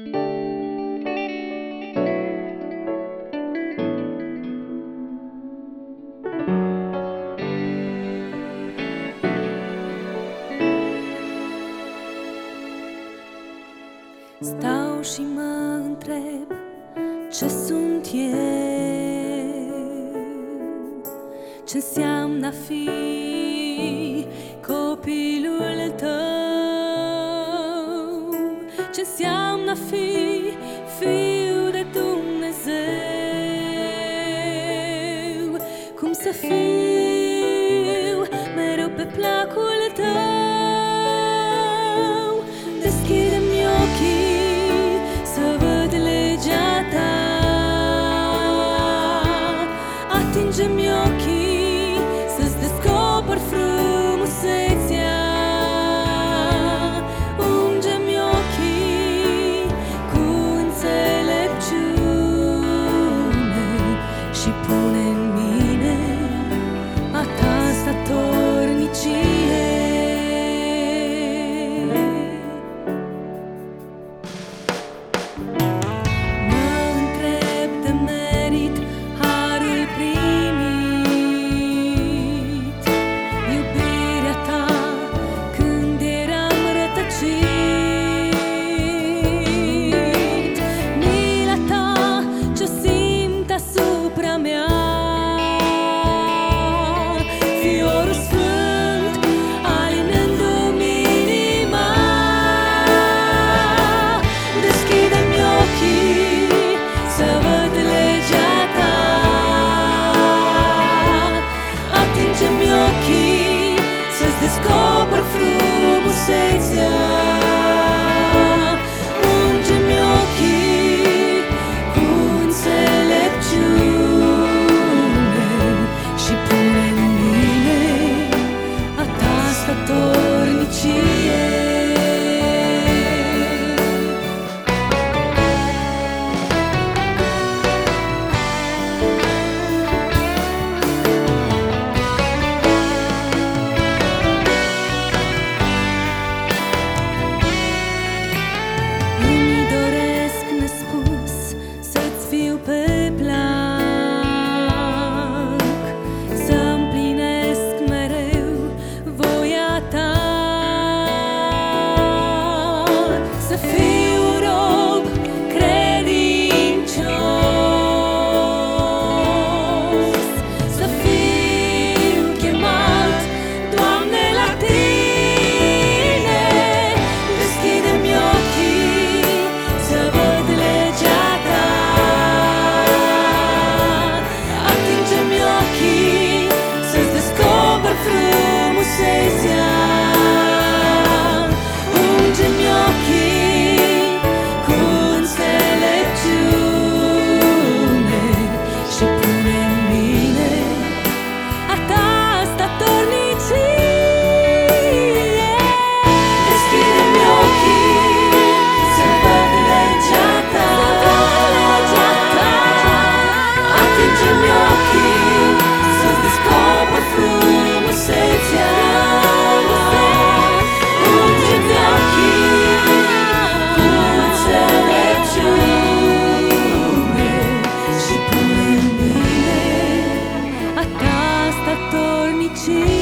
Stau și mă întreb ce sunt eu. Ce înseamnă a fi copilul tău Ce înseamnă a fi fiul și el Îmi doresc nespus să-ți fiu pe the fear. 心